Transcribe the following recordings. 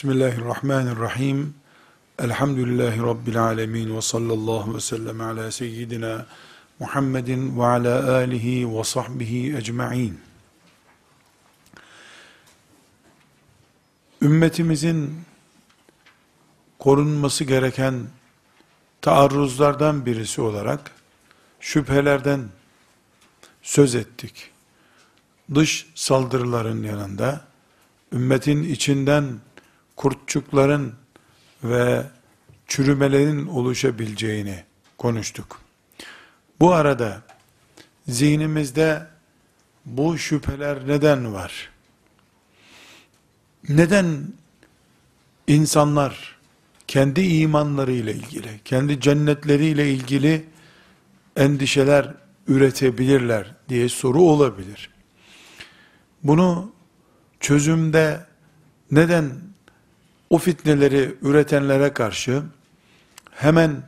Bismillahirrahmanirrahim. Elhamdülillahi Rabbil alemin ve sallallahu ve sellem ala seyyidina Muhammedin ve ala alihi ve sahbihi ecma'in. Ümmetimizin korunması gereken taarruzlardan birisi olarak şüphelerden söz ettik. Dış saldırıların yanında ümmetin içinden kurtçukların ve çürümelerin oluşabileceğini konuştuk. Bu arada zihnimizde bu şüpheler neden var? Neden insanlar kendi imanlarıyla ilgili, kendi cennetleriyle ilgili endişeler üretebilirler diye soru olabilir. Bunu çözümde neden o fitneleri üretenlere karşı hemen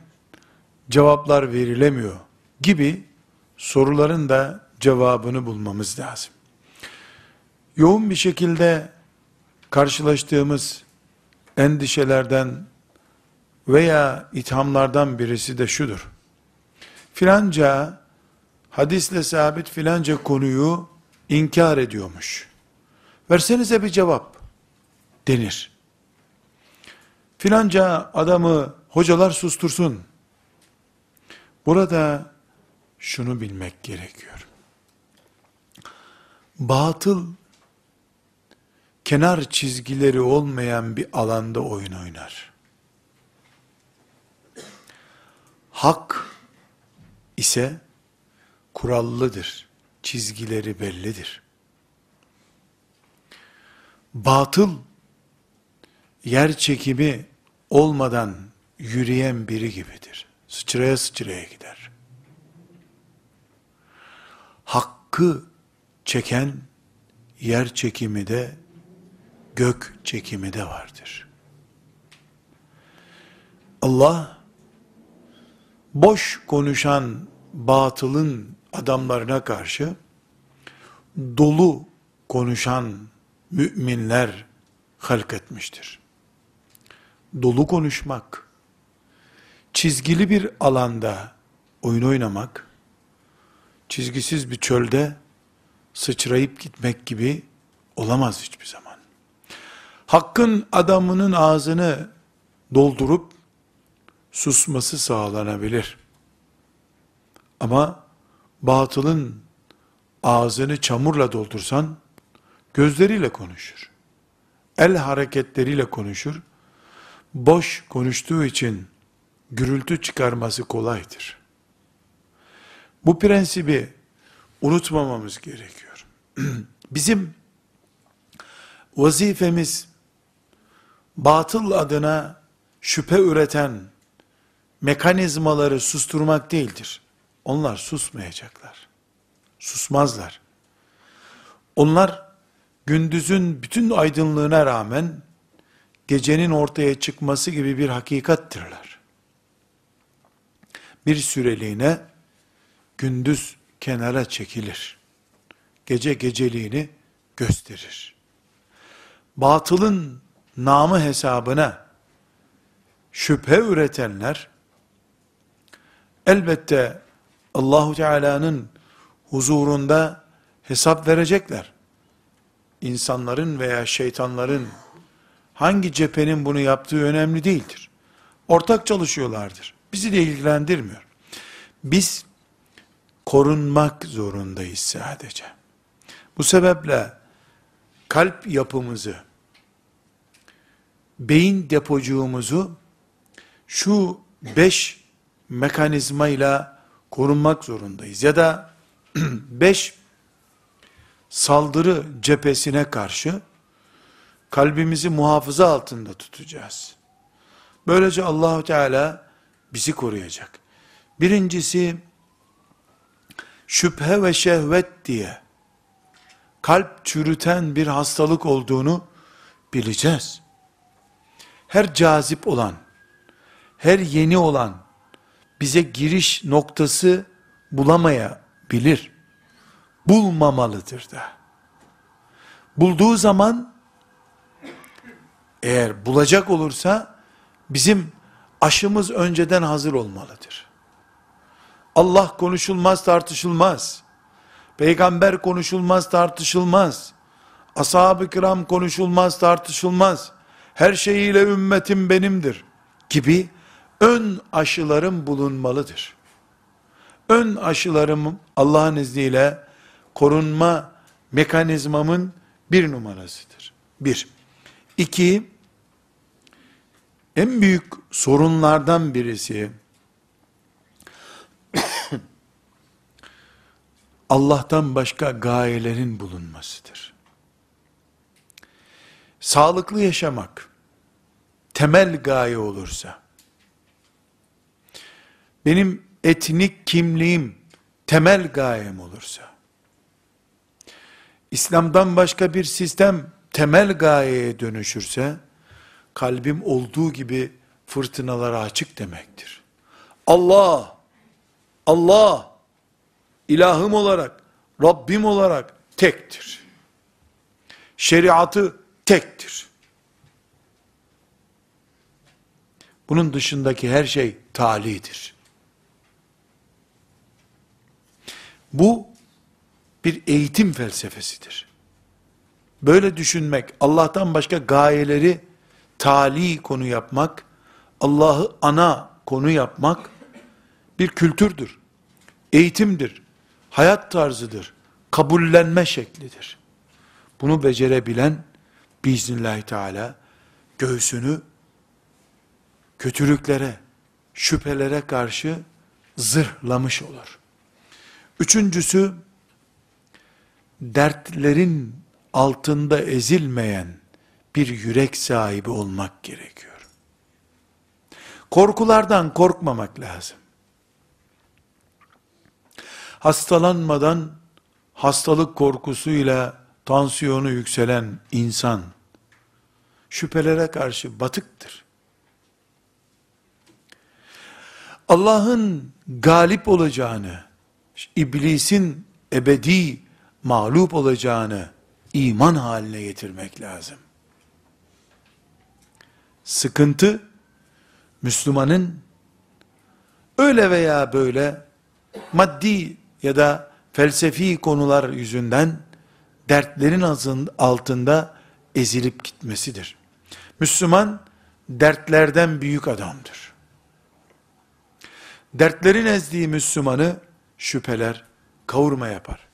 cevaplar verilemiyor gibi soruların da cevabını bulmamız lazım. Yoğun bir şekilde karşılaştığımız endişelerden veya ithamlardan birisi de şudur. Filanca hadisle sabit filanca konuyu inkar ediyormuş. Versenize bir cevap denir. Filanca adamı hocalar sustursun. Burada şunu bilmek gerekiyor. Batıl kenar çizgileri olmayan bir alanda oyun oynar. Hak ise kurallıdır. Çizgileri bellidir. Batıl yer çekimi olmadan yürüyen biri gibidir. Sıçraya sıçraya gider. Hakkı çeken yer çekimi de gök çekimi de vardır. Allah boş konuşan batılın adamlarına karşı dolu konuşan müminler halk etmiştir. Dolu konuşmak, çizgili bir alanda oyun oynamak, çizgisiz bir çölde sıçrayıp gitmek gibi olamaz hiçbir zaman. Hakkın adamının ağzını doldurup susması sağlanabilir. Ama batılın ağzını çamurla doldursan gözleriyle konuşur. El hareketleriyle konuşur. Boş konuştuğu için gürültü çıkarması kolaydır. Bu prensibi unutmamamız gerekiyor. Bizim vazifemiz batıl adına şüphe üreten mekanizmaları susturmak değildir. Onlar susmayacaklar. Susmazlar. Onlar gündüzün bütün aydınlığına rağmen gecenin ortaya çıkması gibi bir hakikattirler. Bir süreliğine gündüz kenara çekilir. Gece geceliğini gösterir. Batılın namı hesabına şüphe üretenler elbette Allahu Teala'nın huzurunda hesap verecekler. İnsanların veya şeytanların hangi cephenin bunu yaptığı önemli değildir. Ortak çalışıyorlardır. Bizi de ilgilendirmiyor. Biz korunmak zorundayız sadece. Bu sebeple kalp yapımızı, beyin depocuğumuzu şu beş mekanizmayla korunmak zorundayız. Ya da beş saldırı cephesine karşı kalbimizi muhafaza altında tutacağız. Böylece Allahu Teala bizi koruyacak. Birincisi şüphe ve şehvet diye kalp çürüten bir hastalık olduğunu bileceğiz. Her cazip olan, her yeni olan bize giriş noktası bulamayabilir. Bulmamalıdır da. Bulduğu zaman eğer bulacak olursa bizim aşımız önceden hazır olmalıdır. Allah konuşulmaz tartışılmaz. Peygamber konuşulmaz tartışılmaz. Ashab-ı kiram konuşulmaz tartışılmaz. Her şeyiyle ümmetim benimdir gibi ön aşılarım bulunmalıdır. Ön aşılarım Allah'ın izniyle korunma mekanizmamın bir numarasıdır. Bir. İki, en büyük sorunlardan birisi, Allah'tan başka gayelerin bulunmasıdır. Sağlıklı yaşamak, temel gaye olursa, benim etnik kimliğim, temel gayem olursa, İslam'dan başka bir sistem, temel gayeye dönüşürse, kalbim olduğu gibi fırtınalara açık demektir. Allah, Allah, ilahım olarak, Rabbim olarak tektir. Şeriatı tektir. Bunun dışındaki her şey talidir. Bu bir eğitim felsefesidir. Böyle düşünmek, Allah'tan başka gayeleri tali konu yapmak, Allah'ı ana konu yapmak bir kültürdür. Eğitimdir. Hayat tarzıdır. Kabullenme şeklidir. Bunu becerebilen biiznillahü teala göğsünü kötülüklere, şüphelere karşı zırhlamış olur. Üçüncüsü, dertlerin altında ezilmeyen bir yürek sahibi olmak gerekiyor. Korkulardan korkmamak lazım. Hastalanmadan hastalık korkusuyla tansiyonu yükselen insan şüphelere karşı batıktır. Allah'ın galip olacağını, iblisin ebedi mağlup olacağını iman haline getirmek lazım. Sıkıntı, Müslümanın öyle veya böyle maddi ya da felsefi konular yüzünden dertlerin altında ezilip gitmesidir. Müslüman dertlerden büyük adamdır. Dertlerin ezdiği Müslümanı şüpheler kavurma yapar.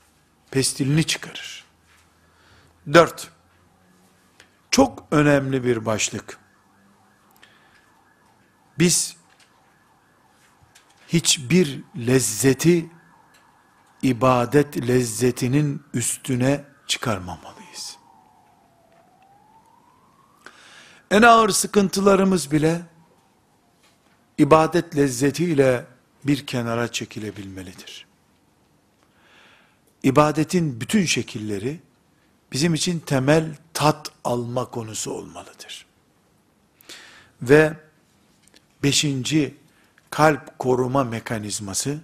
Pestilini çıkarır. Dört. Çok önemli bir başlık. Biz hiçbir lezzeti ibadet lezzetinin üstüne çıkarmamalıyız. En ağır sıkıntılarımız bile ibadet lezzetiyle bir kenara çekilebilmelidir. İbadetin bütün şekilleri bizim için temel tat alma konusu olmalıdır. Ve beşinci kalp koruma mekanizması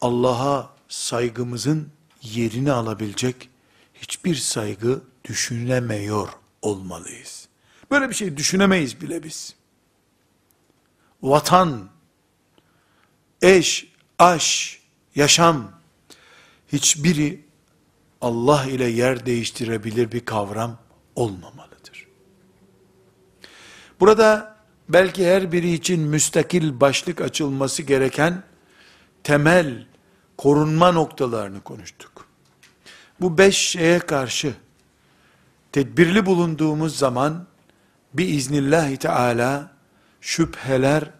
Allah'a saygımızın yerini alabilecek hiçbir saygı düşünemiyor olmalıyız. Böyle bir şey düşünemeyiz bile biz. Vatan, eş, aş, yaşam hiçbiri Allah ile yer değiştirebilir bir kavram olmamalıdır. Burada belki her biri için müstakil başlık açılması gereken temel korunma noktalarını konuştuk. Bu beş şeye karşı tedbirli bulunduğumuz zaman bir iznillahü teala şüpheler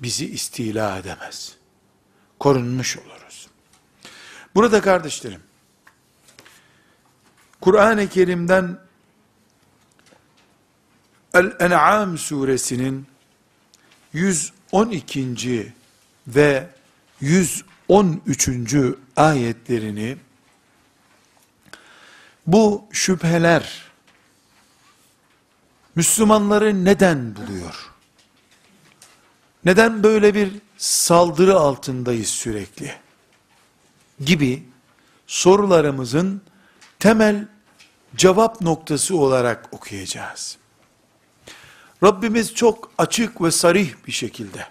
bizi istila edemez. Korunmuş oluruz. Burada kardeşlerim, Kur'an-ı Kerim'den El-En'am suresinin 112. ve 113. ayetlerini bu şüpheler Müslümanları neden buluyor? Neden böyle bir saldırı altındayız sürekli? Gibi sorularımızın temel cevap noktası olarak okuyacağız. Rabbimiz çok açık ve sarih bir şekilde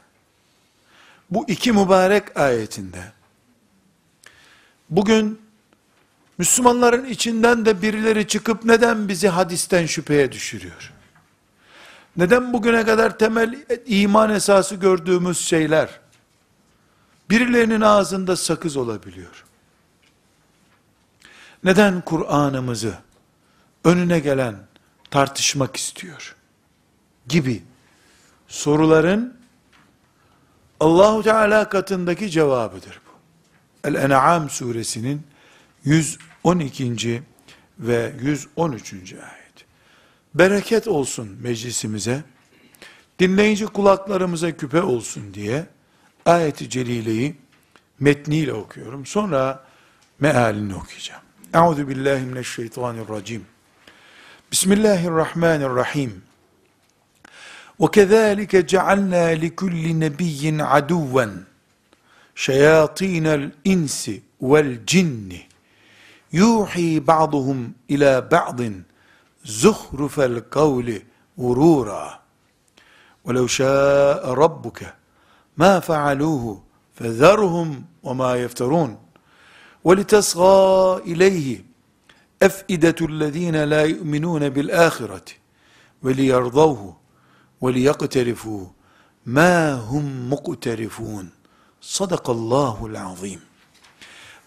bu iki mübarek ayetinde bugün Müslümanların içinden de birileri çıkıp neden bizi hadisten şüpheye düşürüyor? Neden bugüne kadar temel iman esası gördüğümüz şeyler birilerinin ağzında sakız olabiliyor? Neden Kur'an'ımızı önüne gelen tartışmak istiyor? Gibi soruların Allahu Teala katındaki cevabıdır bu. El-En'am suresinin 112. ve 113. ayet. Bereket olsun meclisimize, dinleyici kulaklarımıza küpe olsun diye ayeti celileyi metniyle okuyorum. Sonra mealini okuyacağım. Euzu billahi mineşşeytanirracim. Bismillahirrahmanirrahim. وَكَذَٰلِكَ جَعَلْنَا لِكُلِّ نَبِيٍّ عَدُوًّا شَيَاطِينَ الْاِنْسِ وَالْجِنِّ. يُوحِي بَعْضُهُمْ إِلَى بَعْضٍ زُخْرُفَ الْقَوْلِ غُرُورًا. وَلَوْ شَاءَ رَبُّكَ مَا فَعَلُوهُ فَذَرْهُمْ وَمَا يَفْتَرُونَ. وَلِتَصْغَى إِلَيْهِ أَفْئِدَةُ الَّذ۪ينَ لَا يُؤْمِنُونَ بِالْآخِرَةِ وَلِيَرْضَوْهُ وَلِيَقْتَرِفُوا مَا هُمْ مُقْتَرِفُونَ Sadakallahul azim.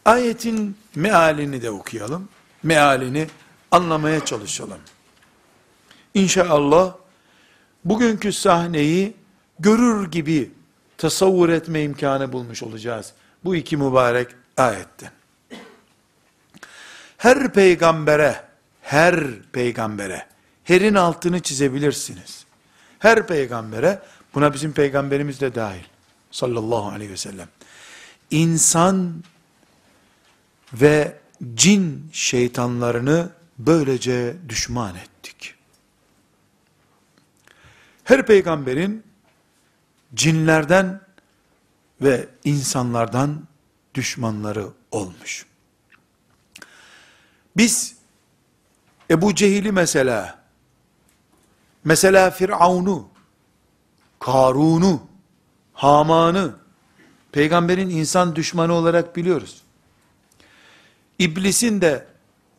Ayetin mealini de okuyalım. Mealini anlamaya çalışalım. İnşallah bugünkü sahneyi görür gibi tasavvur etme imkanı bulmuş olacağız. Bu iki mübarek ayetten. Her peygambere, her peygambere, herin altını çizebilirsiniz. Her peygambere, buna bizim peygamberimiz de dahil, sallallahu aleyhi ve sellem, insan ve cin şeytanlarını böylece düşman ettik. Her peygamberin cinlerden ve insanlardan düşmanları olmuş. Biz Ebu Cehil'i mesela, mesela Firavun'u, Karun'u, Haman'ı, peygamberin insan düşmanı olarak biliyoruz. İblisin de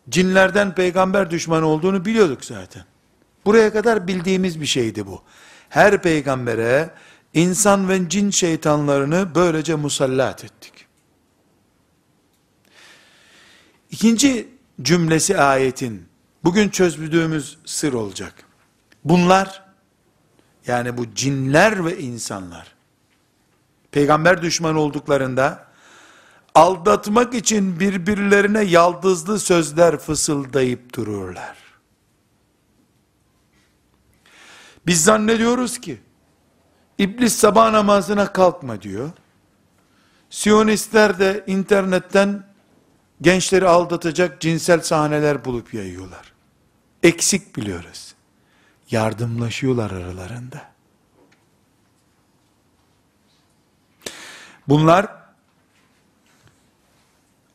cinlerden peygamber düşmanı olduğunu biliyorduk zaten. Buraya kadar bildiğimiz bir şeydi bu. Her peygambere insan ve cin şeytanlarını böylece musallat ettik. İkinci cümlesi ayetin bugün çözdüğümüz sır olacak. Bunlar yani bu cinler ve insanlar peygamber düşmanı olduklarında aldatmak için birbirlerine yaldızlı sözler fısıldayıp dururlar. Biz zannediyoruz ki İblis sabah namazına kalkma diyor. Siyonistler de internetten gençleri aldatacak cinsel sahneler bulup yayıyorlar. Eksik biliyoruz. Yardımlaşıyorlar aralarında. Bunlar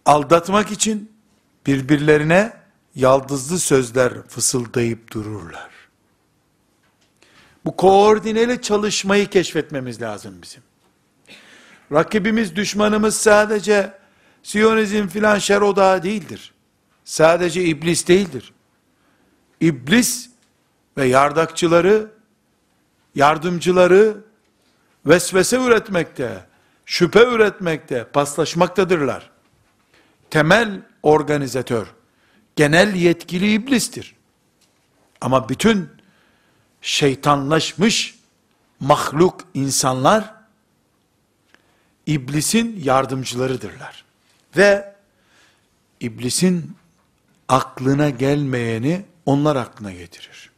aldatmak için birbirlerine yaldızlı sözler fısıldayıp dururlar. Bu koordineli çalışmayı keşfetmemiz lazım bizim. Rakibimiz, düşmanımız sadece Siyonizm filan şer odağı değildir. Sadece iblis değildir. İblis ve yardakçıları, yardımcıları vesvese üretmekte, şüphe üretmekte, paslaşmaktadırlar. Temel organizatör, genel yetkili iblistir. Ama bütün şeytanlaşmış mahluk insanlar iblisin yardımcılarıdırlar. Ve iblisin aklına gelmeyeni onlar aklına getirir.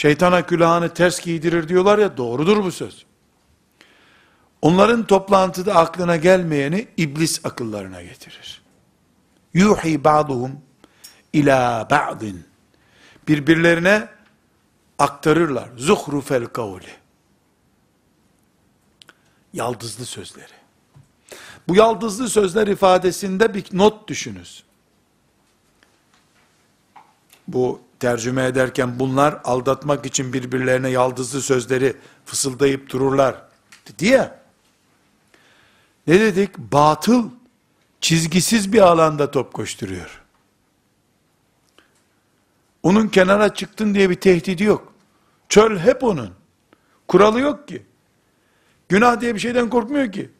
Şeytana külahını ters giydirir diyorlar ya doğrudur bu söz. Onların toplantıda aklına gelmeyeni iblis akıllarına getirir. Yuhi ba'duhum ila ba'din. Birbirlerine aktarırlar. Zuhrufel kavli. Yaldızlı sözleri. Bu yaldızlı sözler ifadesinde bir not düşünüz. Bu tercüme ederken bunlar aldatmak için birbirlerine yaldızlı sözleri fısıldayıp dururlar. Diye. Ne dedik? Batıl çizgisiz bir alanda top koşturuyor. Onun kenara çıktın diye bir tehdidi yok. Çöl hep onun. Kuralı yok ki. Günah diye bir şeyden korkmuyor ki.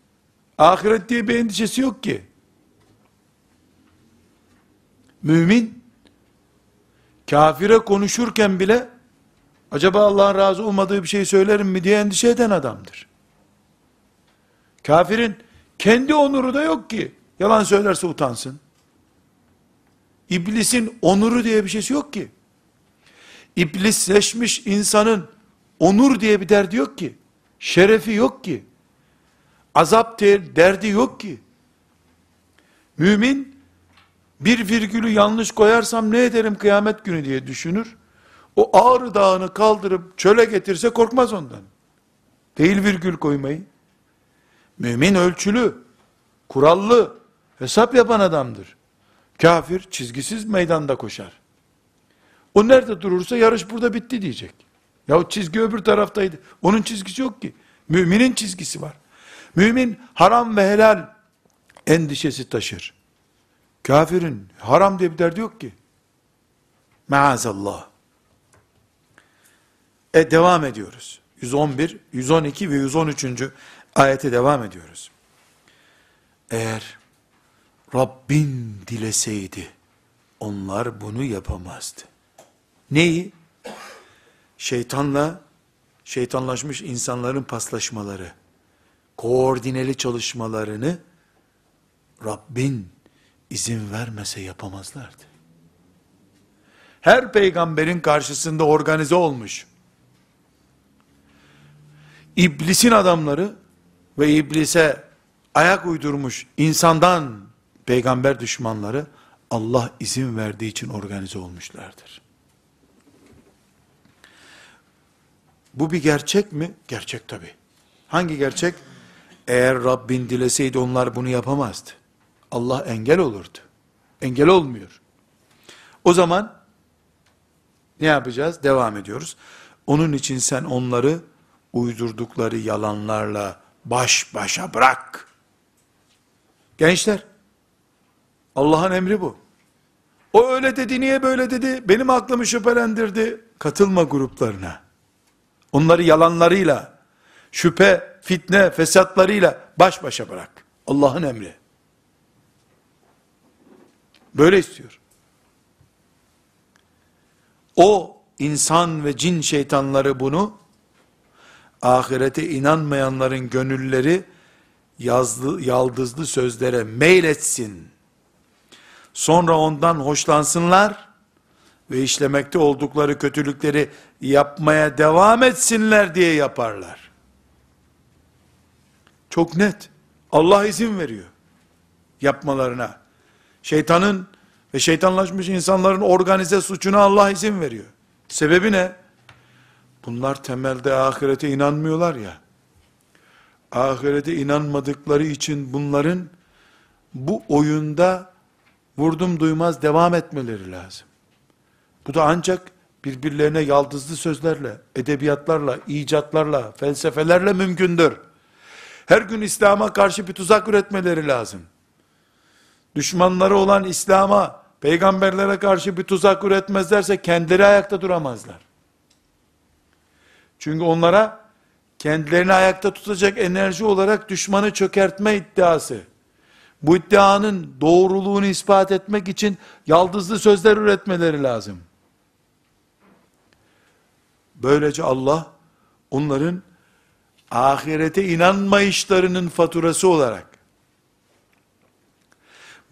Ahiret diye bir endişesi yok ki. Mümin, kafire konuşurken bile, acaba Allah'ın razı olmadığı bir şey söylerim mi diye endişe eden adamdır. Kafirin kendi onuru da yok ki. Yalan söylerse utansın. İblisin onuru diye bir şeysi yok ki. İblisleşmiş insanın onur diye bir derdi yok ki. Şerefi yok ki. Azap derdi yok ki. Mümin bir virgülü yanlış koyarsam ne ederim kıyamet günü diye düşünür. O ağrı dağını kaldırıp çöle getirse korkmaz ondan. Değil virgül koymayı. Mümin ölçülü, kurallı, hesap yapan adamdır. Kafir çizgisiz meydanda koşar. O nerede durursa yarış burada bitti diyecek. Ya o çizgi öbür taraftaydı. Onun çizgisi yok ki. Müminin çizgisi var. Mümin haram ve helal endişesi taşır. Kafirin haram diye bir derdi yok ki. Maazallah. E devam ediyoruz. 111, 112 ve 113. ayete devam ediyoruz. Eğer Rabbin dileseydi onlar bunu yapamazdı. Neyi? Şeytanla şeytanlaşmış insanların paslaşmaları, koordineli çalışmalarını Rabbin izin vermese yapamazlardı. Her peygamberin karşısında organize olmuş. İblisin adamları ve iblise ayak uydurmuş insandan peygamber düşmanları Allah izin verdiği için organize olmuşlardır. Bu bir gerçek mi? Gerçek tabi. Hangi gerçek? Eğer Rabbin dileseydi onlar bunu yapamazdı. Allah engel olurdu. Engel olmuyor. O zaman ne yapacağız? Devam ediyoruz. Onun için sen onları uydurdukları yalanlarla baş başa bırak. Gençler, Allah'ın emri bu. O öyle dedi, niye böyle dedi? Benim aklımı şüphelendirdi. Katılma gruplarına. Onları yalanlarıyla, şüphe, fitne, fesatlarıyla baş başa bırak. Allah'ın emri. Böyle istiyor. O insan ve cin şeytanları bunu ahirete inanmayanların gönülleri yazlı, yaldızlı sözlere meyletsin. Sonra ondan hoşlansınlar ve işlemekte oldukları kötülükleri yapmaya devam etsinler diye yaparlar. Çok net. Allah izin veriyor yapmalarına. Şeytanın ve şeytanlaşmış insanların organize suçuna Allah izin veriyor. Sebebi ne? Bunlar temelde ahirete inanmıyorlar ya. Ahirete inanmadıkları için bunların bu oyunda vurdum duymaz devam etmeleri lazım. Bu da ancak birbirlerine yaldızlı sözlerle, edebiyatlarla, icatlarla, felsefelerle mümkündür. Her gün İslam'a karşı bir tuzak üretmeleri lazım. Düşmanları olan İslam'a, peygamberlere karşı bir tuzak üretmezlerse kendileri ayakta duramazlar. Çünkü onlara kendilerini ayakta tutacak enerji olarak düşmanı çökertme iddiası, bu iddianın doğruluğunu ispat etmek için yaldızlı sözler üretmeleri lazım. Böylece Allah onların ahirete inanmayışlarının faturası olarak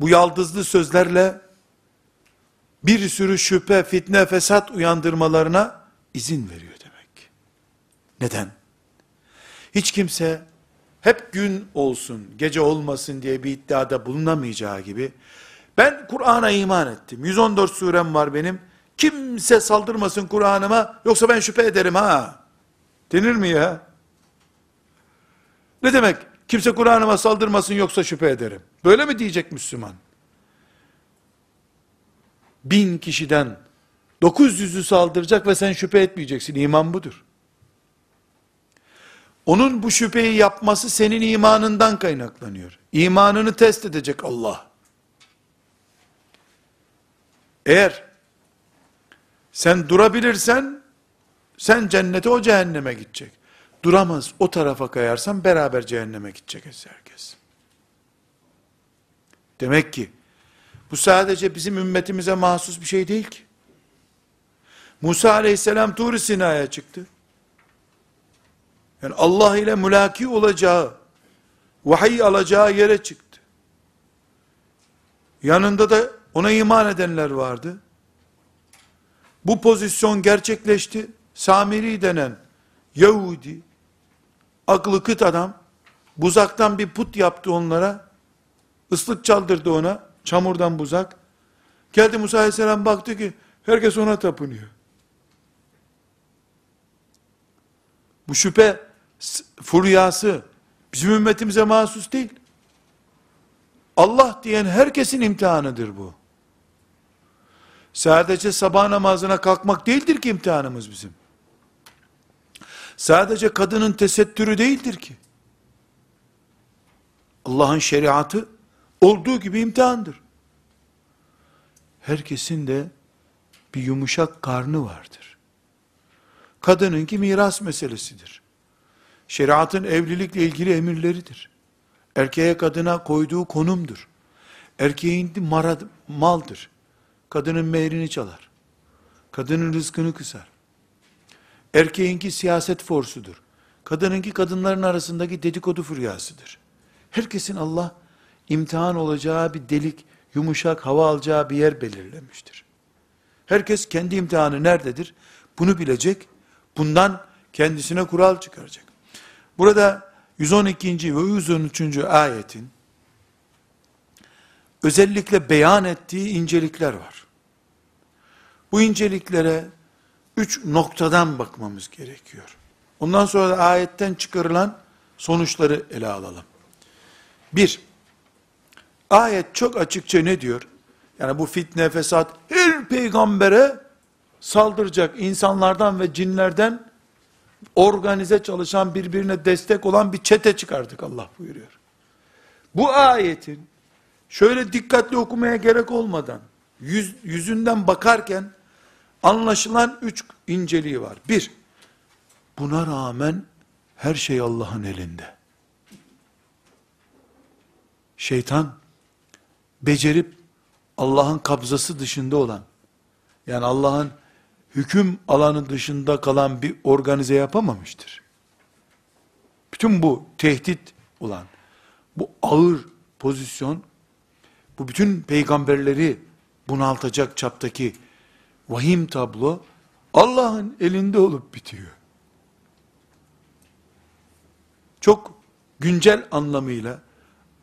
bu yaldızlı sözlerle bir sürü şüphe, fitne, fesat uyandırmalarına izin veriyor demek. Neden? Hiç kimse hep gün olsun, gece olmasın diye bir iddiada bulunamayacağı gibi ben Kur'an'a iman ettim. 114 surem var benim. Kimse saldırmasın Kur'an'ıma yoksa ben şüphe ederim ha. Denir mi ya? Ne demek? Kimse Kur'an'ıma saldırmasın yoksa şüphe ederim. Böyle mi diyecek Müslüman? Bin kişiden 900'ü saldıracak ve sen şüphe etmeyeceksin. İman budur. Onun bu şüpheyi yapması senin imanından kaynaklanıyor. İmanını test edecek Allah. Eğer sen durabilirsen sen cennete o cehenneme gidecek. Duramaz o tarafa kayarsan beraber cehenneme gidecek herkes. Demek ki bu sadece bizim ümmetimize mahsus bir şey değil ki. Musa aleyhisselam Tur Sina'ya çıktı. Yani Allah ile mülaki olacağı, vahiy alacağı yere çıktı. Yanında da ona iman edenler vardı. Bu pozisyon gerçekleşti. Samiri denen Yahudi, aklı kıt adam, buzaktan bir put yaptı onlara, ıslık çaldırdı ona, çamurdan buzak. Geldi Musa aleyhisselam baktı ki, herkes ona tapınıyor. Bu şüphe furyası bizim ümmetimize mahsus değil. Allah diyen herkesin imtihanıdır bu. Sadece sabah namazına kalkmak değildir ki imtihanımız bizim. Sadece kadının tesettürü değildir ki. Allah'ın şeriatı olduğu gibi imtihandır. Herkesin de bir yumuşak karnı vardır. Kadınınki miras meselesidir. Şeriatın evlilikle ilgili emirleridir. Erkeğe kadına koyduğu konumdur. Erkeğin marad, maldır. Kadının mehrini çalar. Kadının rızkını kısar. Erkeğinki siyaset forsudur. Kadınınki kadınların arasındaki dedikodu furyasıdır. Herkesin Allah imtihan olacağı bir delik, yumuşak hava alacağı bir yer belirlemiştir. Herkes kendi imtihanı nerededir? Bunu bilecek, bundan kendisine kural çıkaracak. Burada 112. ve 113. ayetin özellikle beyan ettiği incelikler var. Bu inceliklere üç noktadan bakmamız gerekiyor. Ondan sonra da ayetten çıkarılan sonuçları ele alalım. Bir, ayet çok açıkça ne diyor? Yani bu fitne, fesat her peygambere saldıracak insanlardan ve cinlerden organize çalışan, birbirine destek olan bir çete çıkardık Allah buyuruyor. Bu ayetin şöyle dikkatli okumaya gerek olmadan yüz, yüzünden bakarken anlaşılan üç inceliği var. Bir, buna rağmen her şey Allah'ın elinde. Şeytan becerip Allah'ın kabzası dışında olan yani Allah'ın hüküm alanı dışında kalan bir organize yapamamıştır. Bütün bu tehdit olan, bu ağır pozisyon, bu bütün peygamberleri bunaltacak çaptaki vahim tablo, Allah'ın elinde olup bitiyor. Çok güncel anlamıyla,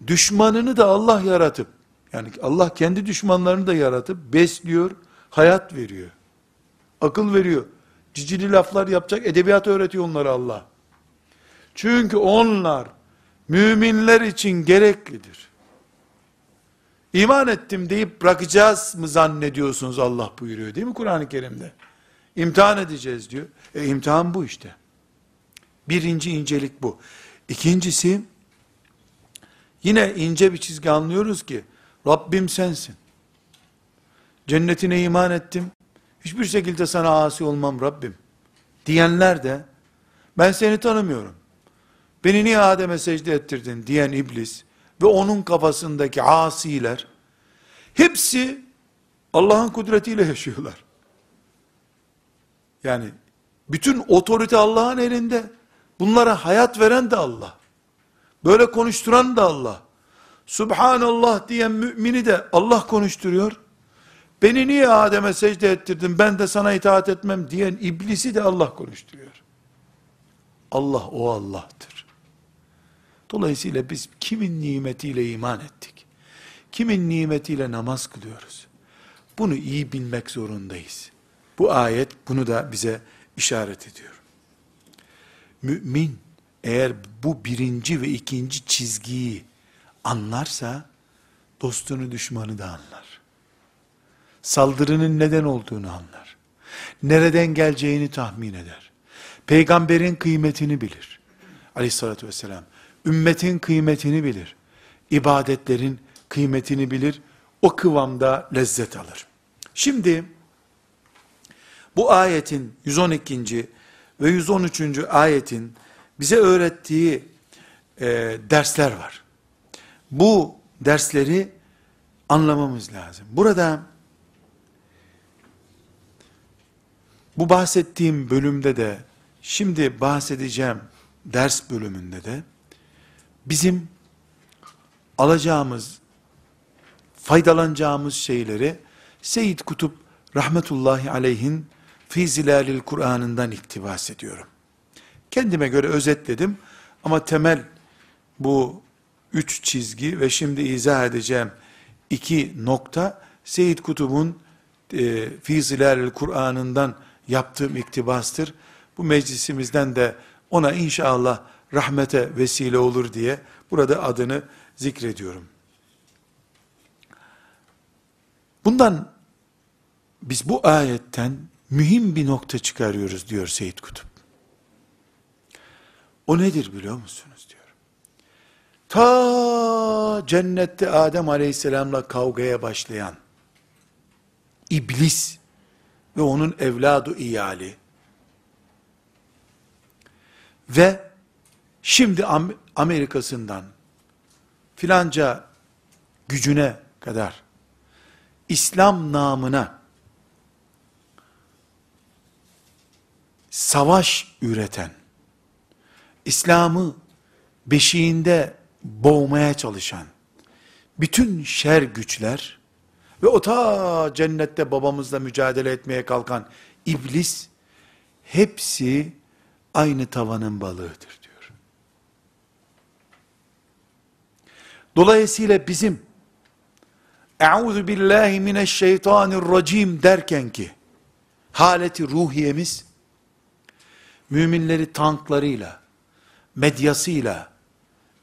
düşmanını da Allah yaratıp, yani Allah kendi düşmanlarını da yaratıp, besliyor, hayat veriyor akıl veriyor. Cicili laflar yapacak, edebiyat öğretiyor onlara Allah. Çünkü onlar müminler için gereklidir. İman ettim deyip bırakacağız mı zannediyorsunuz Allah buyuruyor değil mi Kur'an-ı Kerim'de? İmtihan edeceğiz diyor. E imtihan bu işte. Birinci incelik bu. İkincisi, yine ince bir çizgi anlıyoruz ki, Rabbim sensin. Cennetine iman ettim, hiçbir şekilde sana asi olmam Rabbim diyenler de ben seni tanımıyorum. Beni niye Adem'e secde ettirdin diyen iblis ve onun kafasındaki asiler hepsi Allah'ın kudretiyle yaşıyorlar. Yani bütün otorite Allah'ın elinde. Bunlara hayat veren de Allah. Böyle konuşturan da Allah. Subhanallah diyen mümini de Allah konuşturuyor. Beni niye Adem'e secde ettirdin ben de sana itaat etmem diyen iblisi de Allah konuşturuyor. Allah o Allah'tır. Dolayısıyla biz kimin nimetiyle iman ettik? Kimin nimetiyle namaz kılıyoruz? Bunu iyi bilmek zorundayız. Bu ayet bunu da bize işaret ediyor. Mümin eğer bu birinci ve ikinci çizgiyi anlarsa dostunu düşmanı da anlar saldırının neden olduğunu anlar. Nereden geleceğini tahmin eder. Peygamberin kıymetini bilir. Aleyhissalatü vesselam. Ümmetin kıymetini bilir. İbadetlerin kıymetini bilir. O kıvamda lezzet alır. Şimdi bu ayetin 112. ve 113. ayetin bize öğrettiği e, dersler var. Bu dersleri anlamamız lazım. Burada bu bahsettiğim bölümde de şimdi bahsedeceğim ders bölümünde de bizim alacağımız faydalanacağımız şeyleri Seyyid Kutup rahmetullahi aleyhin Fi Zilalil Kur'an'ından iktibas ediyorum. Kendime göre özetledim ama temel bu üç çizgi ve şimdi izah edeceğim iki nokta Seyyid Kutub'un e, Fi Zilalil Kur'an'ından yaptığım iktibastır. Bu meclisimizden de ona inşallah rahmete vesile olur diye burada adını zikrediyorum. Bundan biz bu ayetten mühim bir nokta çıkarıyoruz diyor Seyyid Kutup. O nedir biliyor musunuz diyor. Ta cennette Adem aleyhisselamla kavgaya başlayan iblis ve onun evladı iyali. Ve şimdi Amerika'sından filanca gücüne kadar İslam namına savaş üreten, İslam'ı beşiğinde boğmaya çalışan, bütün şer güçler ve o ta cennette babamızla mücadele etmeye kalkan iblis, hepsi aynı tavanın balığıdır diyor. Dolayısıyla bizim Euzu billahi mineşşeytanirracim derken ki haleti ruhiyemiz müminleri tanklarıyla, medyasıyla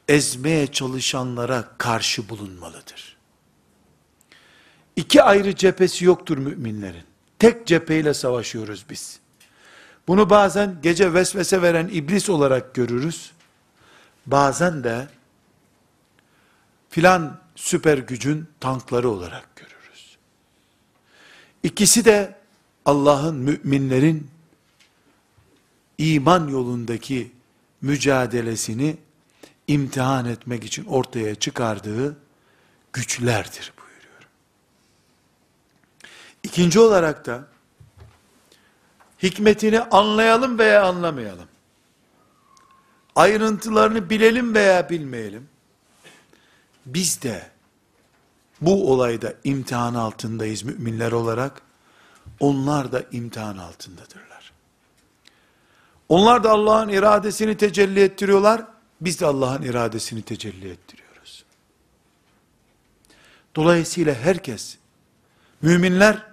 ezmeye çalışanlara karşı bulunmalıdır. İki ayrı cephesi yoktur müminlerin. Tek cepheyle savaşıyoruz biz. Bunu bazen gece vesvese veren iblis olarak görürüz. Bazen de filan süper gücün tankları olarak görürüz. İkisi de Allah'ın müminlerin iman yolundaki mücadelesini imtihan etmek için ortaya çıkardığı güçlerdir buyuruyor. İkinci olarak da hikmetini anlayalım veya anlamayalım. Ayrıntılarını bilelim veya bilmeyelim. Biz de bu olayda imtihan altındayız müminler olarak. Onlar da imtihan altındadırlar. Onlar da Allah'ın iradesini tecelli ettiriyorlar. Biz de Allah'ın iradesini tecelli ettiriyoruz. Dolayısıyla herkes, müminler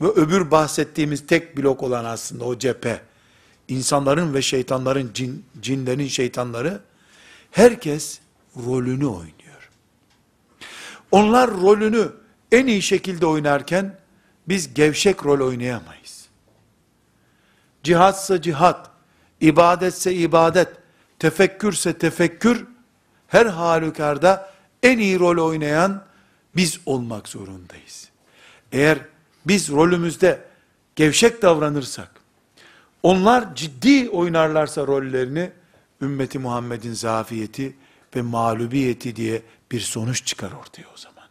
ve öbür bahsettiğimiz tek blok olan aslında o cephe, insanların ve şeytanların, cin, cinlerin şeytanları, herkes rolünü oynuyor. Onlar rolünü en iyi şekilde oynarken, biz gevşek rol oynayamayız. Cihatsa cihat, ibadetse ibadet, tefekkürse tefekkür, her halükarda en iyi rol oynayan biz olmak zorundayız. Eğer biz rolümüzde gevşek davranırsak, onlar ciddi oynarlarsa rollerini, ümmeti Muhammed'in zafiyeti ve mağlubiyeti diye bir sonuç çıkar ortaya o zaman.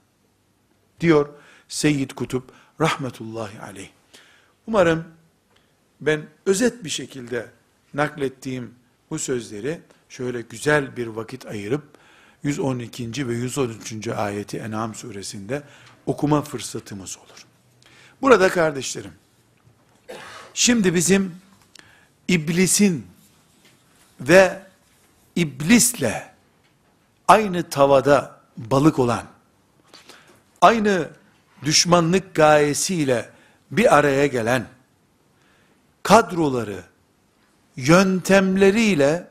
Diyor Seyyid Kutup rahmetullahi aleyh. Umarım ben özet bir şekilde naklettiğim bu sözleri şöyle güzel bir vakit ayırıp 112. ve 113. ayeti En'am suresinde okuma fırsatımız olur. Burada kardeşlerim, şimdi bizim iblisin ve iblisle aynı tavada balık olan, aynı düşmanlık gayesiyle bir araya gelen kadroları yöntemleriyle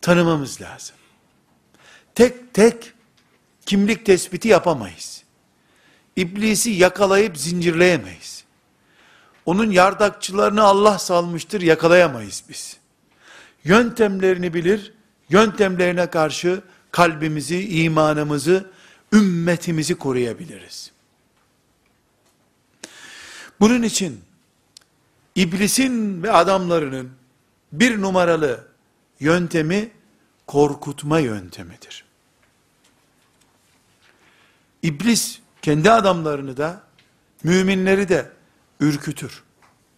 tanımamız lazım. Tek tek kimlik tespiti yapamayız. İblisi yakalayıp zincirleyemeyiz. Onun yardakçılarını Allah salmıştır, yakalayamayız biz. Yöntemlerini bilir, yöntemlerine karşı kalbimizi, imanımızı, ümmetimizi koruyabiliriz. Bunun için iblisin ve adamlarının bir numaralı yöntemi korkutma yöntemidir. İblis kendi adamlarını da müminleri de ürkütür.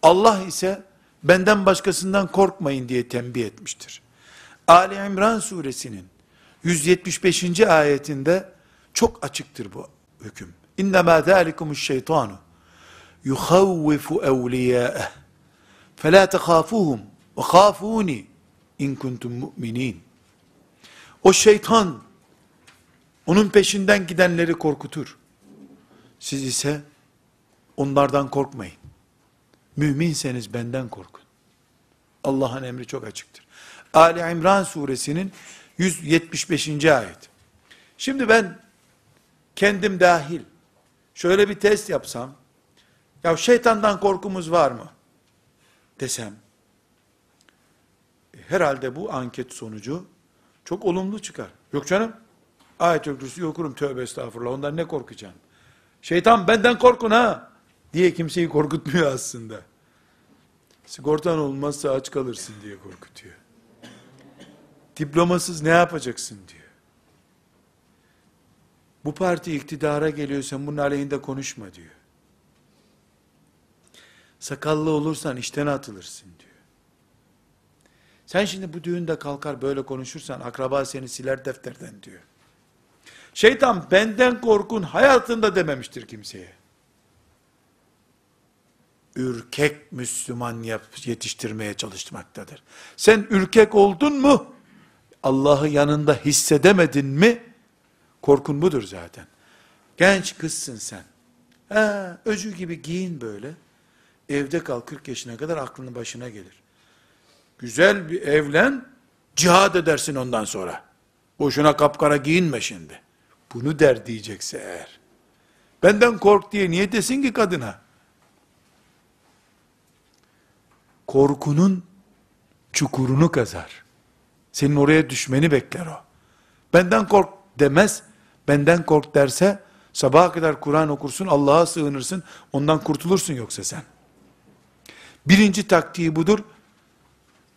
Allah ise benden başkasından korkmayın diye tembih etmiştir. Ali İmran suresinin 175. ayetinde çok açıktır bu hüküm. İnnemâ zâlikumuş şeytanu yuhavvifu evliyâeh tekâfuhum ve khâfûni in kuntum mu'minin. O şeytan onun peşinden gidenleri korkutur. Siz ise onlardan korkmayın. Müminseniz benden korkun. Allah'ın emri çok açıktır. Ali İmran suresinin 175. ayet. Şimdi ben kendim dahil şöyle bir test yapsam, ya şeytandan korkumuz var mı? Desem, herhalde bu anket sonucu çok olumlu çıkar. Yok canım, ayet-i okurum tövbe estağfurullah, ondan ne korkacağım? Şeytan benden korkun ha, diye kimseyi korkutmuyor aslında. Sigortan olmazsa aç kalırsın diye korkutuyor. Diplomasız ne yapacaksın diyor. Bu parti iktidara geliyor sen bunun aleyhinde konuşma diyor. Sakallı olursan işten atılırsın diyor. Sen şimdi bu düğünde kalkar böyle konuşursan akraba seni siler defterden diyor. Şeytan benden korkun hayatında dememiştir kimseye. Ürkek Müslüman yetiştirmeye çalışmaktadır. Sen ürkek oldun mu? Allah'ı yanında hissedemedin mi? Korkun budur zaten. Genç kızsın sen. Ha, öcü gibi giyin böyle. Evde kal 40 yaşına kadar aklını başına gelir. Güzel bir evlen, cihad edersin ondan sonra. Boşuna kapkara giyinme şimdi. Bunu der diyecekse eğer. Benden kork diye niye desin ki kadına? Korkunun çukurunu kazar. Senin oraya düşmeni bekler o. Benden kork demez, benden kork derse, sabaha kadar Kur'an okursun, Allah'a sığınırsın, ondan kurtulursun yoksa sen. Birinci taktiği budur.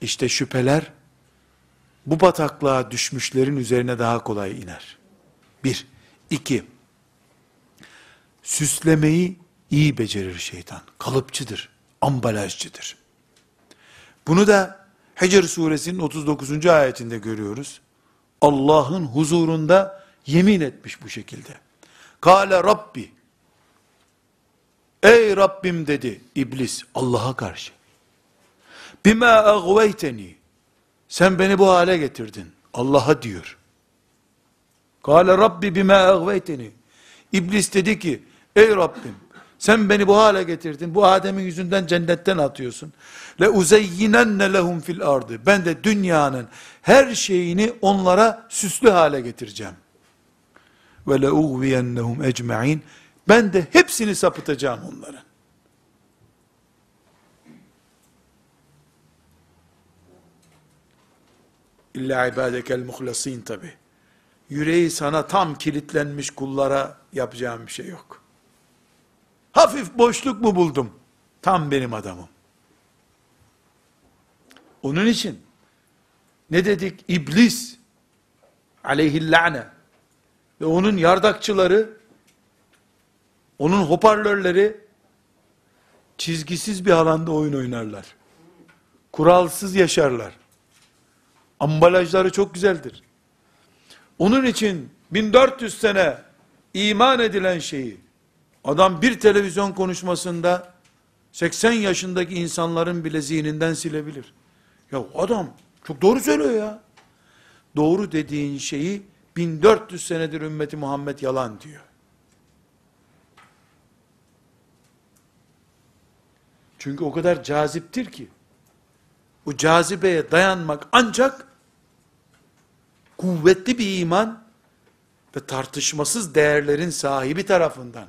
İşte şüpheler, bu bataklığa düşmüşlerin üzerine daha kolay iner. Bir. iki. Süslemeyi iyi becerir şeytan. Kalıpçıdır, ambalajcıdır. Bunu da Hicr suresinin 39. ayetinde görüyoruz. Allah'ın huzurunda yemin etmiş bu şekilde. Kale Rabbi, ey Rabbim dedi iblis Allah'a karşı. Bima agveyteni, sen beni bu hale getirdin. Allah'a diyor. Kale Rabbi bima agveyteni. İblis dedi ki, ey Rabbim, sen beni bu hale getirdin. Bu Adem'in yüzünden cennetten atıyorsun. Le uzeyyinenne lehum fil ardı. Ben de dünyanın her şeyini onlara süslü hale getireceğim. Ve le ugviyennehum ecmaîn. Ben de hepsini sapıtacağım onların. İlla ibadekel muhlasin tabi. Yüreği sana tam kilitlenmiş kullara yapacağım bir şey yok. Hafif boşluk mu buldum? Tam benim adamım. Onun için ne dedik? İblis aleyhillâne ve onun yardakçıları onun hoparlörleri çizgisiz bir alanda oyun oynarlar. Kuralsız yaşarlar. Ambalajları çok güzeldir. Onun için 1400 sene iman edilen şeyi Adam bir televizyon konuşmasında 80 yaşındaki insanların bile zihninden silebilir. Ya adam çok doğru söylüyor ya. Doğru dediğin şeyi 1400 senedir ümmeti Muhammed yalan diyor. Çünkü o kadar caziptir ki, o cazibeye dayanmak ancak kuvvetli bir iman ve tartışmasız değerlerin sahibi tarafından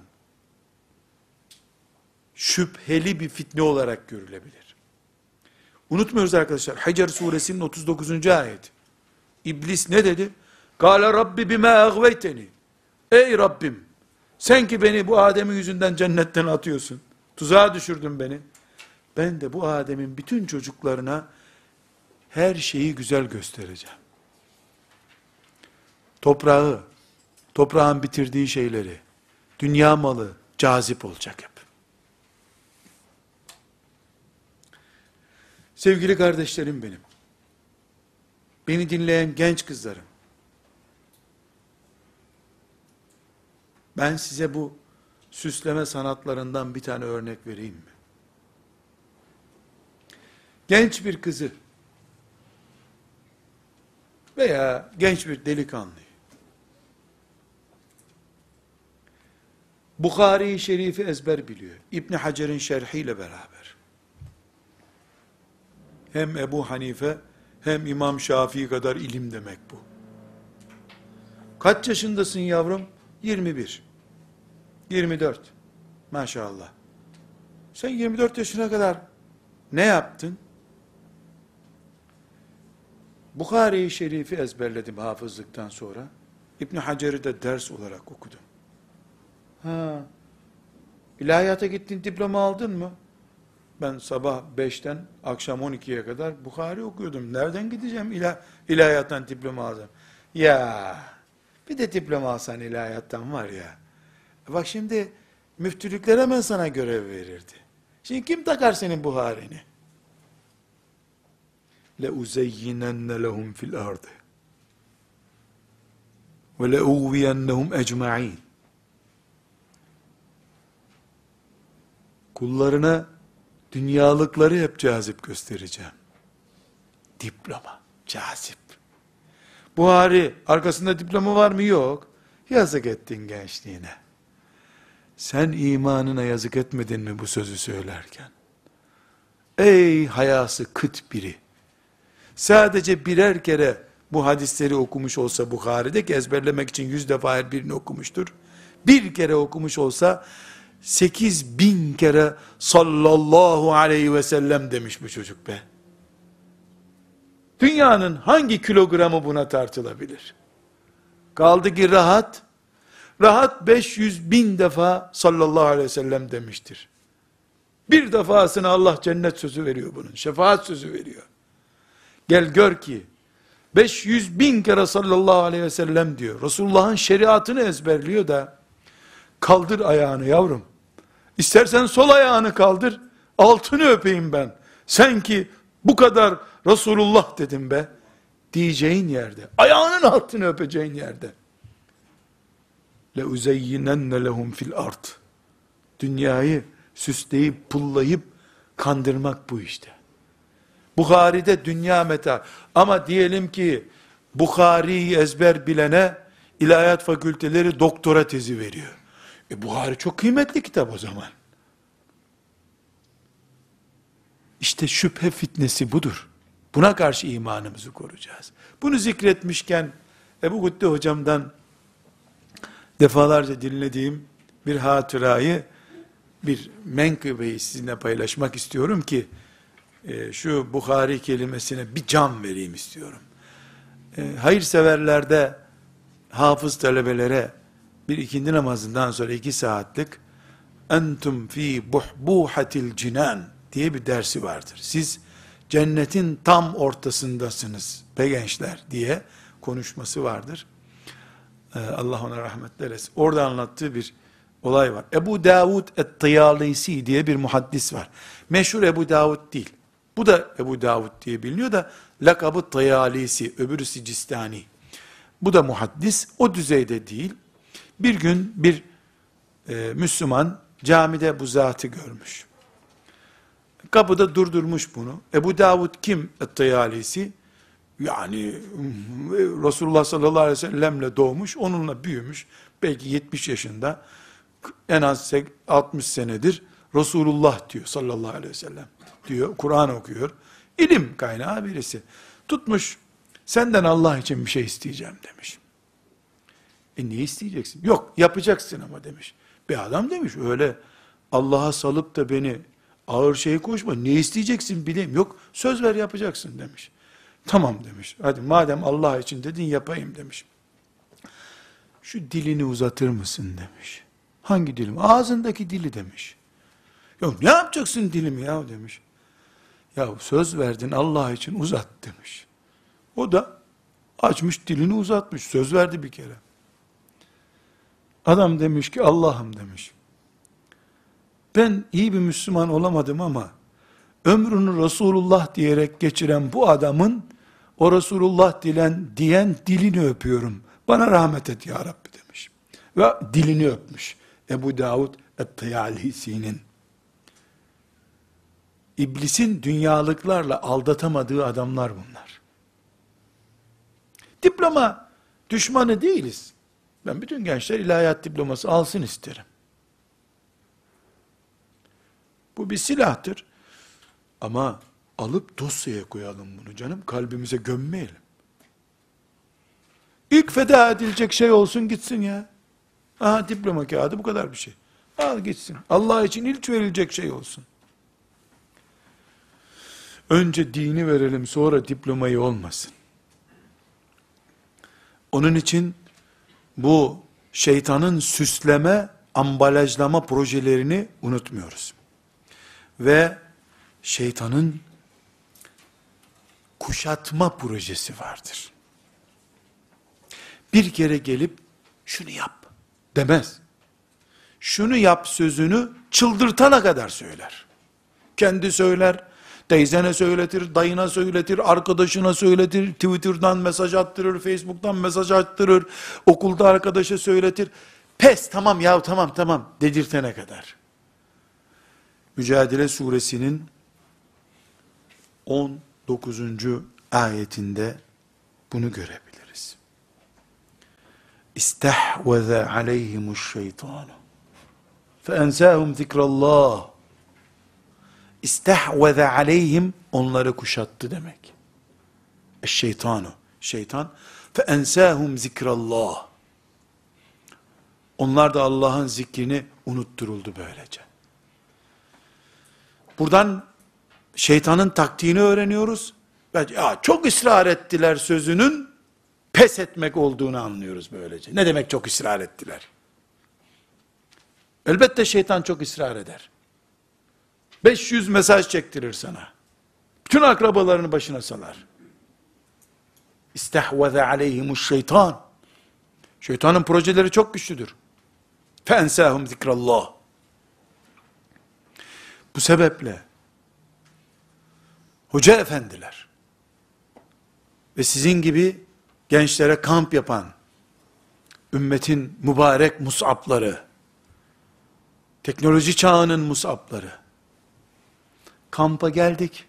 şüpheli bir fitne olarak görülebilir. Unutmuyoruz arkadaşlar. Hacer suresinin 39. ayet. İblis ne dedi? Kale Rabbi bime agveyteni. Ey Rabbim sen ki beni bu Adem'in yüzünden cennetten atıyorsun. Tuzağa düşürdün beni. Ben de bu Adem'in bütün çocuklarına her şeyi güzel göstereceğim. Toprağı, toprağın bitirdiği şeyleri, dünya malı cazip olacak hep. Sevgili kardeşlerim benim, beni dinleyen genç kızlarım, ben size bu süsleme sanatlarından bir tane örnek vereyim mi? Genç bir kızı veya genç bir delikanlı Bukhari-i Şerif'i ezber biliyor. İbn Hacer'in şerhiyle beraber. Hem Ebu Hanife hem İmam Şafii kadar ilim demek bu. Kaç yaşındasın yavrum? 21. 24. Maşallah. Sen 24 yaşına kadar ne yaptın? Bukhari-i Şerif'i ezberledim hafızlıktan sonra. İbn Hacer'i de ders olarak okudum. Ha. İlahiyata gittin diploma aldın mı? Ben sabah 5'ten akşam 12'ye kadar Bukhari okuyordum. Nereden gideceğim ilah, ilahiyattan diploma alacağım? Ya bir de diploma alsan ilahiyattan var ya. Bak şimdi müftülükler hemen sana görev verirdi. Şimdi kim takar senin Buhari'ni? لَاُزَيِّنَنَّ لَهُمْ فِي الْاَرْضِ وَلَاُغْوِيَنَّهُمْ اَجْمَعِينَ Kullarına dünyalıkları hep cazip göstereceğim. Diploma, cazip. Buhari, arkasında diploma var mı? Yok. Yazık ettin gençliğine. Sen imanına yazık etmedin mi bu sözü söylerken? Ey hayası kıt biri! Sadece birer kere bu hadisleri okumuş olsa Bukhari'de ki ezberlemek için yüz defa her birini okumuştur. Bir kere okumuş olsa 8 bin kere sallallahu aleyhi ve sellem demiş bu çocuk be. Dünyanın hangi kilogramı buna tartılabilir? Kaldı ki rahat, rahat 500 bin defa sallallahu aleyhi ve sellem demiştir. Bir defasına Allah cennet sözü veriyor bunun, şefaat sözü veriyor. Gel gör ki, 500 bin kere sallallahu aleyhi ve sellem diyor. Resulullah'ın şeriatını ezberliyor da, kaldır ayağını yavrum. İstersen sol ayağını kaldır, altını öpeyim ben. Sen ki bu kadar Resulullah dedim be. Diyeceğin yerde, ayağının altını öpeceğin yerde. Le uzeyyinenne lehum fil ard. Dünyayı süsleyip pullayıp kandırmak bu işte. Bukhari'de dünya meta. Ama diyelim ki Bukhari'yi ezber bilene ilahiyat fakülteleri doktora tezi veriyor. E Buhari çok kıymetli kitap o zaman. İşte şüphe fitnesi budur. Buna karşı imanımızı koruyacağız. Bunu zikretmişken Ebu Gütte hocamdan defalarca dinlediğim bir hatırayı, bir menkıbeyi sizinle paylaşmak istiyorum ki e, şu Bukhari kelimesine bir can vereyim istiyorum. E, hayırseverlerde hafız talebelere bir ikindi namazından sonra iki saatlik entum fi buhbuhatil cinan diye bir dersi vardır. Siz cennetin tam ortasındasınız be gençler diye konuşması vardır. Ee, Allah ona rahmet eylesin. Orada anlattığı bir olay var. Ebu Davud et-Tıyalisi diye bir muhaddis var. Meşhur Ebu Davud değil. Bu da Ebu Davud diye biliniyor da lakabı Tıyalisi, öbürü Sicistani. Bu da muhaddis, o düzeyde değil. Bir gün bir e, Müslüman camide bu zatı görmüş. Kapıda durdurmuş bunu. Ebu Davud kim? Et-Tayalisi. Yani Resulullah sallallahu aleyhi ve sellemle doğmuş, onunla büyümüş. Belki 70 yaşında. En az 60 senedir Resulullah diyor sallallahu aleyhi ve sellem. Diyor, Kur'an okuyor. İlim kaynağı birisi. Tutmuş, senden Allah için bir şey isteyeceğim demiş. E niye isteyeceksin? Yok yapacaksın ama demiş. Bir adam demiş öyle Allah'a salıp da beni ağır şey koşma. Ne isteyeceksin bileyim. Yok söz ver yapacaksın demiş. Tamam demiş. Hadi madem Allah için dedin yapayım demiş. Şu dilini uzatır mısın demiş. Hangi dilim? Ağzındaki dili demiş. Yok ne yapacaksın dilimi ya demiş. Ya söz verdin Allah için uzat demiş. O da açmış dilini uzatmış. Söz verdi bir kere. Adam demiş ki Allah'ım demiş. Ben iyi bir Müslüman olamadım ama ömrünü Resulullah diyerek geçiren bu adamın o Resulullah dilen diyen dilini öpüyorum. Bana rahmet et ya Rabbi demiş. Ve dilini öpmüş. Ebu Davud Et-Tayalisi'nin İblisin dünyalıklarla aldatamadığı adamlar bunlar. Diploma düşmanı değiliz. Ben bütün gençler ilahiyat diploması alsın isterim. Bu bir silahtır. Ama alıp dosyaya koyalım bunu canım. Kalbimize gömmeyelim. İlk feda edilecek şey olsun gitsin ya. Aha diploma kağıdı bu kadar bir şey. Al gitsin. Allah için ilk verilecek şey olsun. Önce dini verelim sonra diplomayı olmasın. Onun için bu şeytanın süsleme, ambalajlama projelerini unutmuyoruz. Ve şeytanın kuşatma projesi vardır. Bir kere gelip şunu yap demez. Şunu yap sözünü çıldırtana kadar söyler. Kendi söyler, teyzene söyletir, dayına söyletir, arkadaşına söyletir, Twitter'dan mesaj attırır, Facebook'tan mesaj attırır, okulda arkadaşa söyletir. Pes tamam ya tamam tamam dedirtene kadar. Mücadele suresinin 19. ayetinde bunu görebiliriz. İstehveze aleyhimuş şeytanu. Feensâhum zikrallah. İstehveze aleyhim onları kuşattı demek. Şeytanu. Şeytan. Feensâhum zikrallah. Onlar da Allah'ın zikrini unutturuldu böylece. Buradan şeytanın taktiğini öğreniyoruz. Ya çok ısrar ettiler sözünün pes etmek olduğunu anlıyoruz böylece. Ne demek çok ısrar ettiler? Elbette şeytan çok ısrar eder. 500 mesaj çektirir sana. Bütün akrabalarını başına salar. İstehveze aleyhimuş şeytan. Şeytanın projeleri çok güçlüdür. Fensahum zikrallah. Bu sebeple hoca efendiler ve sizin gibi gençlere kamp yapan ümmetin mübarek musapları teknoloji çağının musapları kampa geldik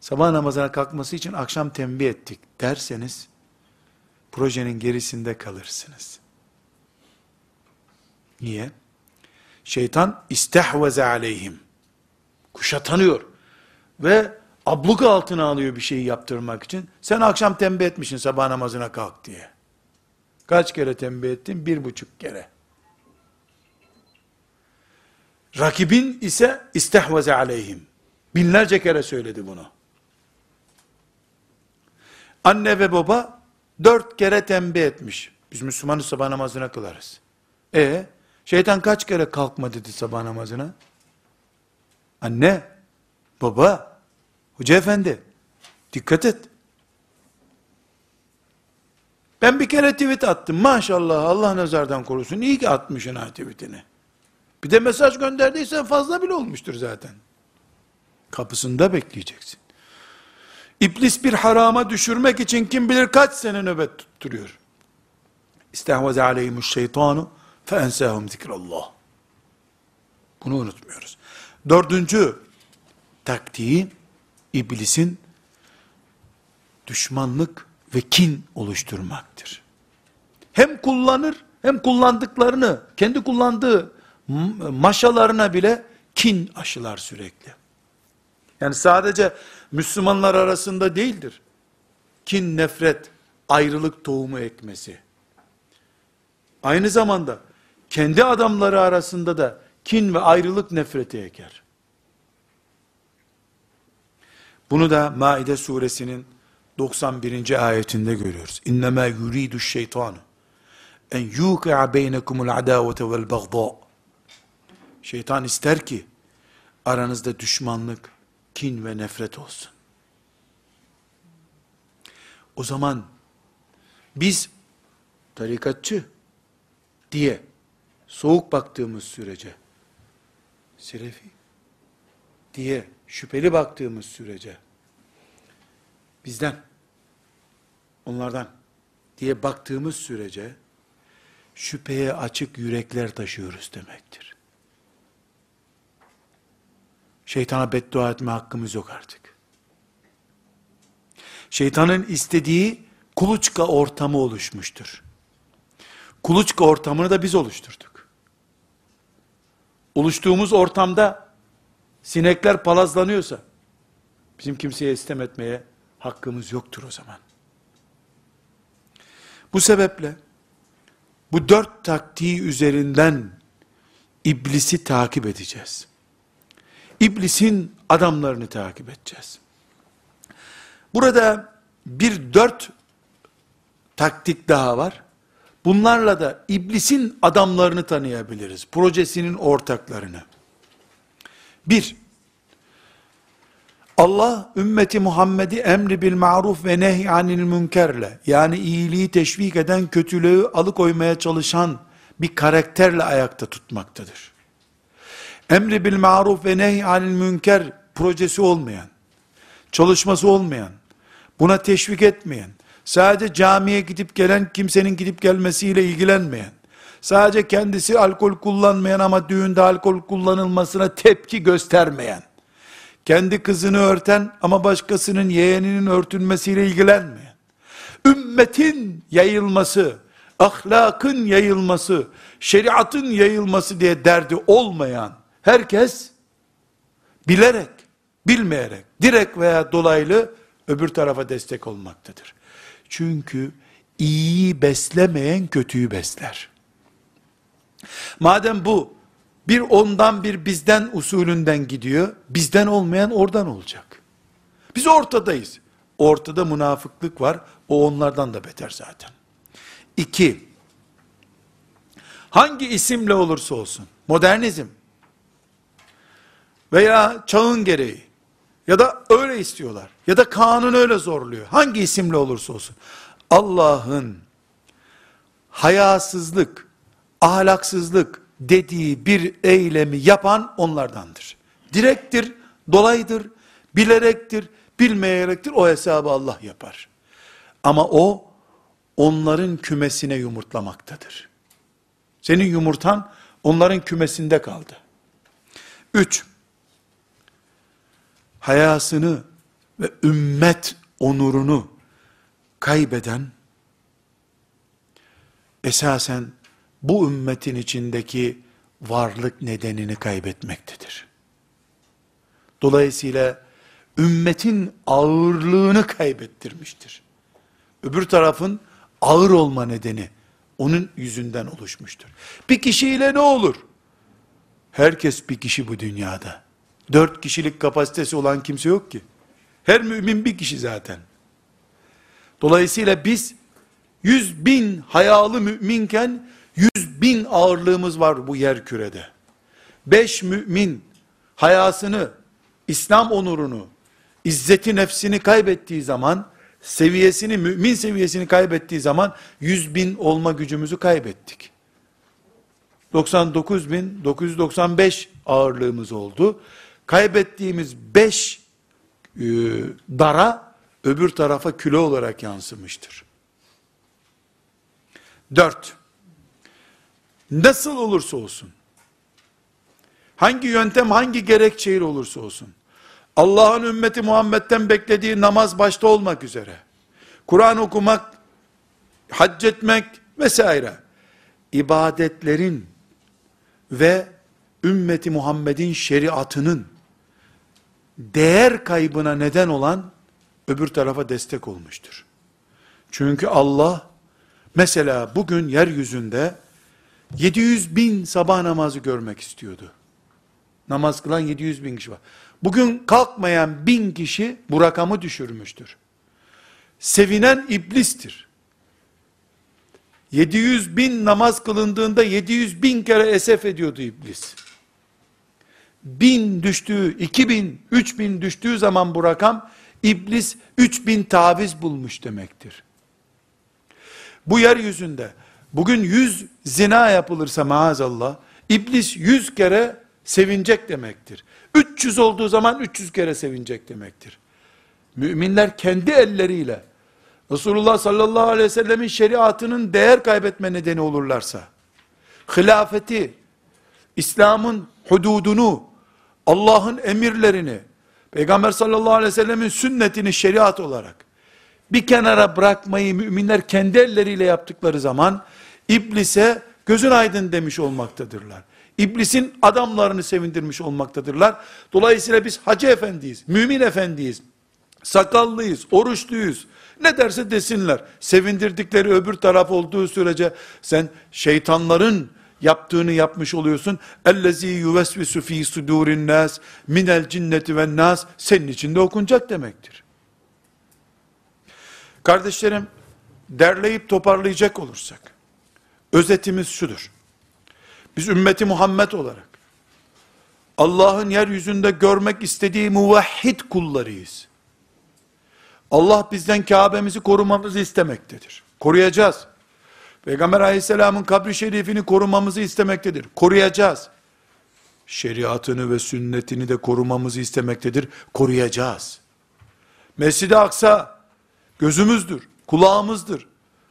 sabah namazına kalkması için akşam tembih ettik derseniz projenin gerisinde kalırsınız. Niye? Şeytan istehveze aleyhim kuşatanıyor. Ve abluka altına alıyor bir şeyi yaptırmak için. Sen akşam tembih etmişsin sabah namazına kalk diye. Kaç kere tembih ettin? Bir buçuk kere. Rakibin ise istehvaze aleyhim. Binlerce kere söyledi bunu. Anne ve baba dört kere tembih etmiş. Biz Müslümanız sabah namazına kılarız. E şeytan kaç kere kalkma dedi sabah namazına? Anne, baba, hoca efendi, dikkat et. Ben bir kere tweet attım. Maşallah Allah nazardan korusun. İyi ki atmışsın ha tweetini. Bir de mesaj gönderdiysen fazla bile olmuştur zaten. Kapısında bekleyeceksin. İblis bir harama düşürmek için kim bilir kaç sene nöbet tutturuyor. İstehvaze aleyhimuş şeytanu fe ensahum zikrallah. Bunu unutmuyoruz. Dördüncü taktiği iblisin düşmanlık ve kin oluşturmaktır. Hem kullanır hem kullandıklarını kendi kullandığı maşalarına bile kin aşılar sürekli. Yani sadece Müslümanlar arasında değildir. Kin, nefret, ayrılık tohumu ekmesi. Aynı zamanda kendi adamları arasında da kin ve ayrılık nefreti eker. Bunu da Maide suresinin 91. ayetinde görüyoruz. İnnemâ yuridu şeytanu en yuki'a beynekumul adavete vel bagdâ. Şeytan ister ki aranızda düşmanlık, kin ve nefret olsun. O zaman biz tarikatçı diye soğuk baktığımız sürece Selefi diye şüpheli baktığımız sürece bizden onlardan diye baktığımız sürece şüpheye açık yürekler taşıyoruz demektir. Şeytana beddua etme hakkımız yok artık. Şeytanın istediği kuluçka ortamı oluşmuştur. Kuluçka ortamını da biz oluşturduk. Oluştuğumuz ortamda sinekler palazlanıyorsa, bizim kimseye istem etmeye hakkımız yoktur o zaman. Bu sebeple, bu dört taktiği üzerinden iblisi takip edeceğiz. İblisin adamlarını takip edeceğiz. Burada bir dört taktik daha var. Bunlarla da iblisin adamlarını tanıyabiliriz. Projesinin ortaklarını. Bir, Allah ümmeti Muhammed'i emri bil maruf ve nehy anil münkerle yani iyiliği teşvik eden kötülüğü alıkoymaya çalışan bir karakterle ayakta tutmaktadır. Emri bil maruf ve nehy anil münker projesi olmayan, çalışması olmayan, buna teşvik etmeyen, sadece camiye gidip gelen kimsenin gidip gelmesiyle ilgilenmeyen, sadece kendisi alkol kullanmayan ama düğünde alkol kullanılmasına tepki göstermeyen, kendi kızını örten ama başkasının yeğeninin örtünmesiyle ilgilenmeyen, ümmetin yayılması, ahlakın yayılması, şeriatın yayılması diye derdi olmayan herkes bilerek, bilmeyerek, direkt veya dolaylı öbür tarafa destek olmaktadır. Çünkü iyiyi beslemeyen kötüyü besler. Madem bu bir ondan bir bizden usulünden gidiyor, bizden olmayan oradan olacak. Biz ortadayız. Ortada münafıklık var, o onlardan da beter zaten. İki, hangi isimle olursa olsun, modernizm veya çağın gereği, ya da öyle istiyorlar. Ya da kanun öyle zorluyor. Hangi isimle olursa olsun. Allah'ın hayasızlık, ahlaksızlık dediği bir eylemi yapan onlardandır. Direktir, dolaydır, bilerektir, bilmeyerektir o hesabı Allah yapar. Ama o onların kümesine yumurtlamaktadır. Senin yumurtan onların kümesinde kaldı. Üç, hayasını ve ümmet onurunu kaybeden, esasen bu ümmetin içindeki varlık nedenini kaybetmektedir. Dolayısıyla ümmetin ağırlığını kaybettirmiştir. Öbür tarafın ağır olma nedeni onun yüzünden oluşmuştur. Bir kişiyle ne olur? Herkes bir kişi bu dünyada. Dört kişilik kapasitesi olan kimse yok ki. Her mümin bir kişi zaten. Dolayısıyla biz yüz bin hayalı müminken yüz bin ağırlığımız var bu yer kürede. Beş mümin hayasını, İslam onurunu, izzeti nefsini kaybettiği zaman, seviyesini, mümin seviyesini kaybettiği zaman, yüz bin olma gücümüzü kaybettik. 99.995 ağırlığımız oldu kaybettiğimiz beş e, dara öbür tarafa küle olarak yansımıştır. Dört, nasıl olursa olsun, hangi yöntem, hangi gerekçeyle olursa olsun, Allah'ın ümmeti Muhammed'den beklediği namaz başta olmak üzere, Kur'an okumak, hac etmek vesaire, ibadetlerin ve ümmeti Muhammed'in şeriatının değer kaybına neden olan öbür tarafa destek olmuştur. Çünkü Allah mesela bugün yeryüzünde 700 bin sabah namazı görmek istiyordu. Namaz kılan 700 bin kişi var. Bugün kalkmayan bin kişi bu rakamı düşürmüştür. Sevinen iblistir. 700 bin namaz kılındığında 700 bin kere esef ediyordu iblis. Bin düştüğü, 2000, 3000 düştüğü zaman bu rakam, iblis 3000 taviz bulmuş demektir. Bu yeryüzünde, bugün 100 zina yapılırsa maazallah, iblis 100 kere sevinecek demektir. 300 olduğu zaman 300 kere sevinecek demektir. Müminler kendi elleriyle, Resulullah sallallahu aleyhi ve sellemin şeriatının değer kaybetme nedeni olurlarsa, hilafeti, İslam'ın hududunu, Allah'ın emirlerini, Peygamber sallallahu aleyhi ve sellemin sünnetini şeriat olarak, bir kenara bırakmayı müminler kendi elleriyle yaptıkları zaman, iblise gözün aydın demiş olmaktadırlar. İblisin adamlarını sevindirmiş olmaktadırlar. Dolayısıyla biz hacı efendiyiz, mümin efendiyiz, sakallıyız, oruçluyuz, ne derse desinler. Sevindirdikleri öbür taraf olduğu sürece sen şeytanların yaptığını yapmış oluyorsun. Ellezî yuvesvisu fî sudûrin nâs minel cinneti ve nas senin içinde okunacak demektir. Kardeşlerim, derleyip toparlayacak olursak, özetimiz şudur. Biz ümmeti Muhammed olarak, Allah'ın yeryüzünde görmek istediği muvahhid kullarıyız. Allah bizden Kabe'mizi korumamızı istemektedir. Koruyacağız. Peygamber aleyhisselamın kabri şerifini korumamızı istemektedir. Koruyacağız. Şeriatını ve sünnetini de korumamızı istemektedir. Koruyacağız. Mescid-i Aksa gözümüzdür, kulağımızdır,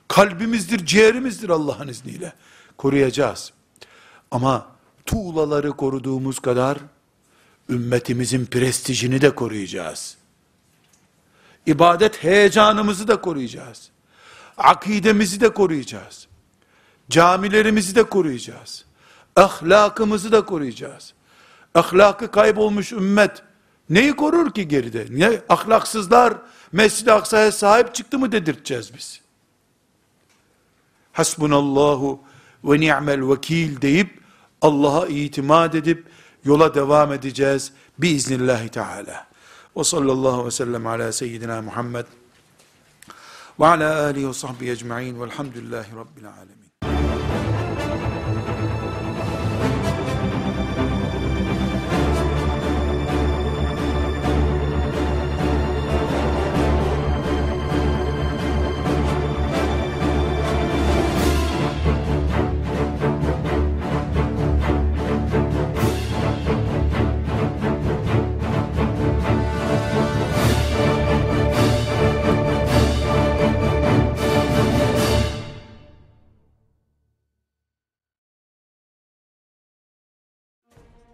kalbimizdir, ciğerimizdir Allah'ın izniyle. Koruyacağız. Ama tuğlaları koruduğumuz kadar ümmetimizin prestijini de koruyacağız ibadet heyecanımızı da koruyacağız. Akidemizi de koruyacağız. Camilerimizi de koruyacağız. Ahlakımızı da koruyacağız. Ahlakı kaybolmuş ümmet neyi korur ki geride? Ne ahlaksızlar Mescid-i Aksa'ya sahip çıktı mı dedirteceğiz biz. Hasbunallahu ve ni'mel vekil deyip Allah'a itimat edip yola devam edeceğiz biiznillahü teala. Ve sallallahu ve sellem ala seyyidina Muhammed ve ala alihi ve sahbihi ecma'in velhamdülillahi rabbil alemin.